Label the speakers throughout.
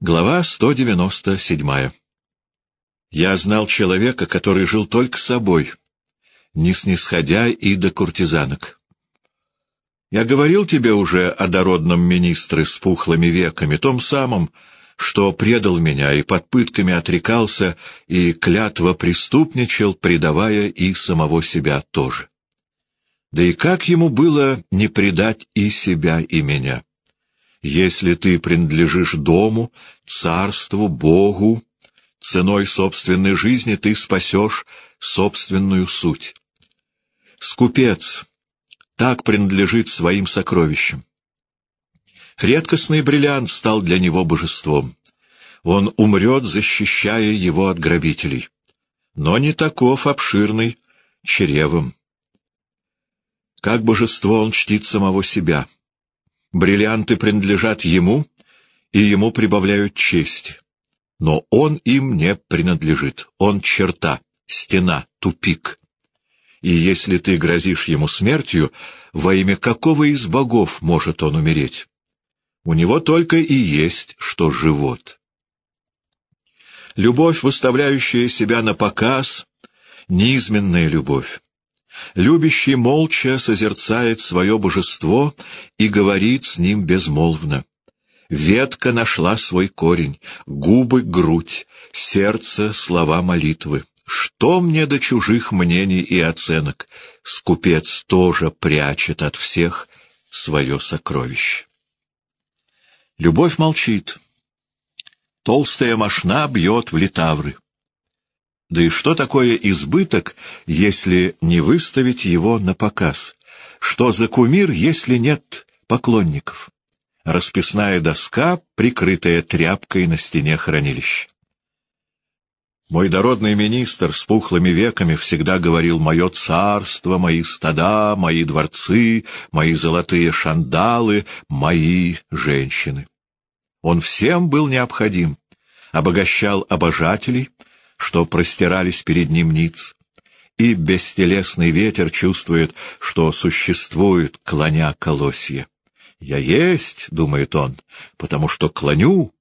Speaker 1: Глава 197 Я знал человека, который жил только собой, не снисходя и до куртизанок. Я говорил тебе уже о дородном министре с пухлыми веками, том самом, что предал меня и под пытками отрекался, и клятво преступничал, предавая и самого себя тоже. Да и как ему было не предать и себя, и меня? Если ты принадлежишь дому, царству, Богу, ценой собственной жизни ты спасешь собственную суть. Скупец так принадлежит своим сокровищам. Редкостный бриллиант стал для него божеством. Он умрет, защищая его от грабителей. Но не таков обширный чревом. Как божество он чтит самого себя — Бриллианты принадлежат ему, и ему прибавляют честь. Но он им не принадлежит. Он черта, стена, тупик. И если ты грозишь ему смертью, во имя какого из богов может он умереть? У него только и есть, что живот. Любовь, выставляющая себя на показ, — низменная любовь. Любящий молча созерцает свое божество и говорит с ним безмолвно. Ветка нашла свой корень, губы — грудь, сердце — слова молитвы. Что мне до чужих мнений и оценок? Скупец тоже прячет от всех свое сокровище. Любовь молчит. Толстая мошна бьет в литавры. Да и что такое избыток, если не выставить его на показ? Что за кумир, если нет поклонников? Расписная доска, прикрытая тряпкой на стене хранилища. Мой дородный министр с пухлыми веками всегда говорил «Мое царство, мои стада, мои дворцы, мои золотые шандалы, мои женщины». Он всем был необходим, обогащал обожателей, что простирались перед ним ниц, и бестелесный ветер чувствует, что существует, клоня колосья. «Я есть», — думает он, — «потому что клоню».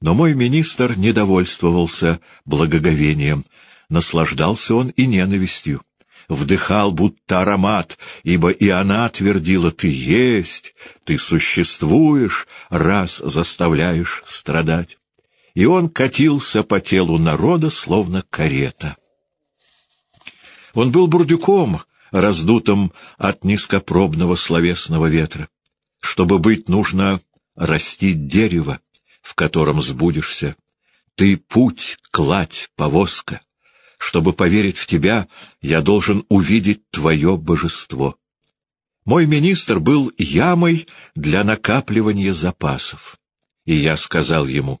Speaker 1: Но мой министр недовольствовался благоговением, наслаждался он и ненавистью. Вдыхал будто аромат, ибо и она твердила «ты есть, ты существуешь, раз заставляешь страдать» и он катился по телу народа, словно карета. Он был бурдюком, раздутым от низкопробного словесного ветра. Чтобы быть, нужно растить дерево, в котором сбудешься. Ты — путь, кладь, повозка. Чтобы поверить в тебя, я должен увидеть твое божество. Мой министр был ямой для накапливания запасов. И я сказал ему,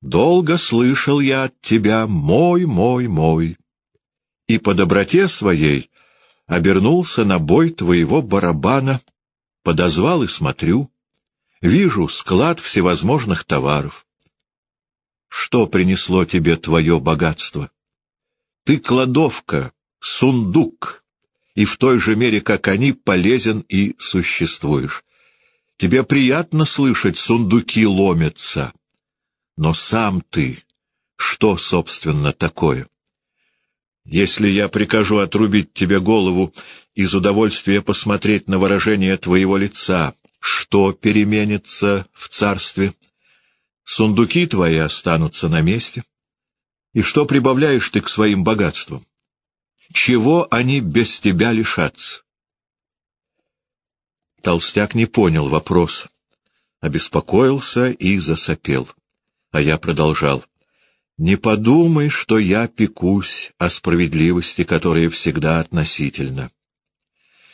Speaker 1: Долго слышал я от тебя «мой, мой, мой», и по доброте своей обернулся на бой твоего барабана, подозвал и смотрю, вижу склад всевозможных товаров. Что принесло тебе твое богатство? Ты кладовка, сундук, и в той же мере, как они, полезен и существуешь. Тебе приятно слышать, сундуки ломятся, но сам ты, что, собственно, такое? Если я прикажу отрубить тебе голову из удовольствия посмотреть на выражение твоего лица, что переменится в царстве? Сундуки твои останутся на месте. И что прибавляешь ты к своим богатствам? Чего они без тебя лишатся? Толстяк не понял вопрос, обеспокоился и засопел. А я продолжал. «Не подумай, что я пекусь о справедливости, которая всегда относительна.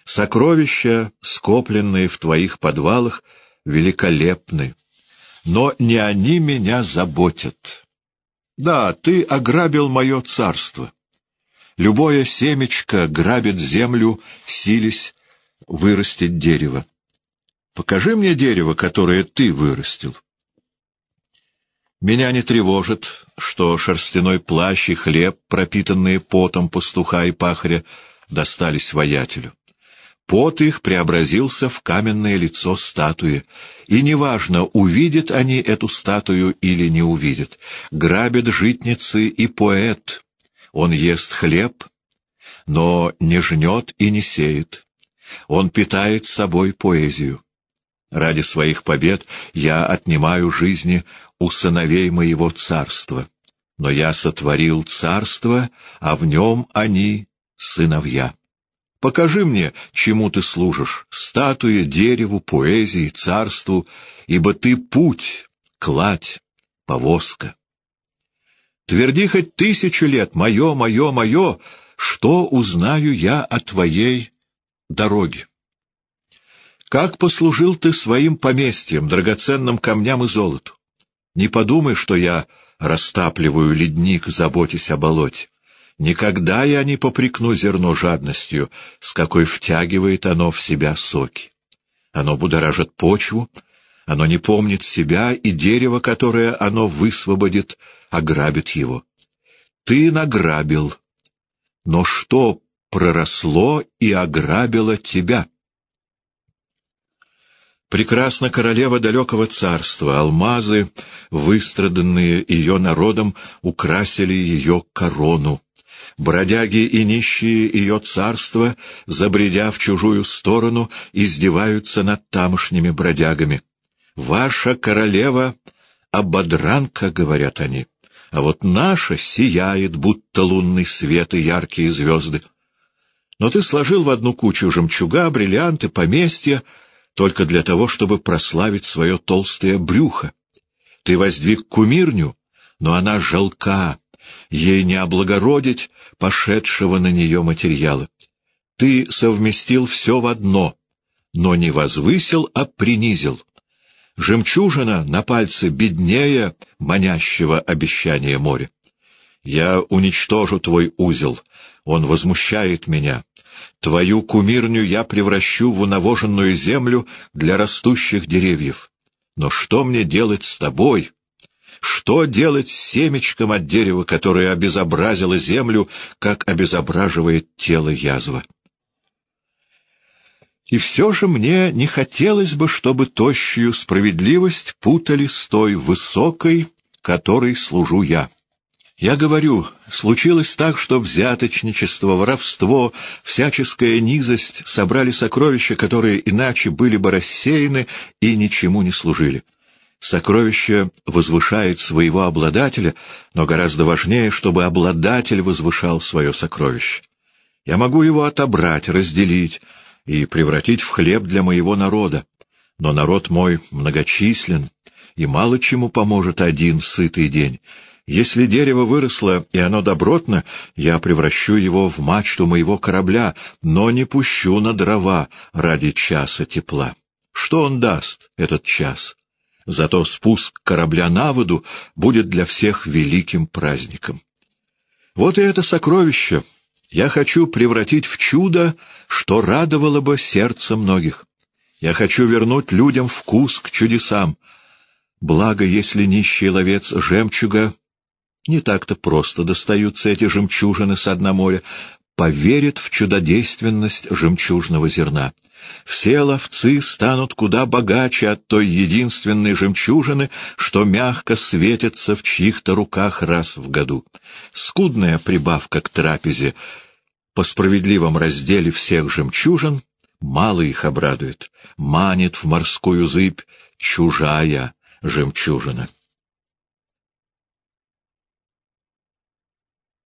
Speaker 1: Сокровища, скопленные в твоих подвалах, великолепны, но не они меня заботят. Да, ты ограбил мое царство. Любое семечко грабит землю, сились вырастить дерево. Покажи мне дерево, которое ты вырастил. Меня не тревожит, что шерстяной плащ и хлеб, пропитанные потом пастуха и пахаря, достались воятелю. Пот их преобразился в каменное лицо статуи. И неважно, увидят они эту статую или не увидят. Грабят житницы и поэт. Он ест хлеб, но не жнет и не сеет. Он питает собой поэзию. Ради своих побед я отнимаю жизни у сыновей моего царства. Но я сотворил царство, а в нем они — сыновья. Покажи мне, чему ты служишь — статуе, дереву, поэзии, царству, ибо ты путь, кладь, повозка. Тверди хоть тысячу лет «Мое, мое, мое», что узнаю я о твоей дороге? Как послужил ты своим поместьем, драгоценным камням и золоту? Не подумай, что я растапливаю ледник, заботясь о болоте. Никогда я не попрекну зерно жадностью, с какой втягивает оно в себя соки. Оно будоражит почву, оно не помнит себя, и дерево, которое оно высвободит, ограбит его. Ты награбил, но что проросло и ограбило тебя? Прекрасна королева далекого царства, алмазы, выстраданные ее народом, украсили ее корону. Бродяги и нищие ее царства, забредя в чужую сторону, издеваются над тамошними бродягами. «Ваша королева — ободранка», — говорят они, — «а вот наша сияет, будто лунный свет и яркие звезды». Но ты сложил в одну кучу жемчуга, бриллианты, поместья, только для того, чтобы прославить свое толстое брюхо. Ты воздвиг кумирню, но она жалка, ей не облагородить пошедшего на нее материала. Ты совместил все в одно, но не возвысил, а принизил. Жемчужина на пальце беднее манящего обещания моря. Я уничтожу твой узел, он возмущает меня. Твою кумирню я превращу в унавоженную землю для растущих деревьев. Но что мне делать с тобой, что делать с семечком от дерева, которое обезобразило землю, как обезображивает тело язва? И все же мне не хотелось бы, чтобы тощую справедливость путали с той высокой, которой служу я. Я говорю, случилось так, что взяточничество, воровство, всяческая низость собрали сокровища, которые иначе были бы рассеяны и ничему не служили. Сокровище возвышает своего обладателя, но гораздо важнее, чтобы обладатель возвышал свое сокровище. Я могу его отобрать, разделить и превратить в хлеб для моего народа, но народ мой многочислен, и мало чему поможет один сытый день. Если дерево выросло, и оно добротно, я превращу его в мачту моего корабля, но не пущу на дрова ради часа тепла. Что он даст, этот час? Зато спуск корабля на воду будет для всех великим праздником. Вот и это сокровище я хочу превратить в чудо, что радовало бы сердце многих. Я хочу вернуть людям вкус к чудесам. Благо, если нищий ловец жемчуга, не так-то просто достаются эти жемчужины с дна моря, поверит в чудодейственность жемчужного зерна. Все ловцы станут куда богаче от той единственной жемчужины, что мягко светится в чьих-то руках раз в году. Скудная прибавка к трапезе по справедливом разделе всех жемчужин мало их обрадует, манит в морскую зыбь чужая жемчужина.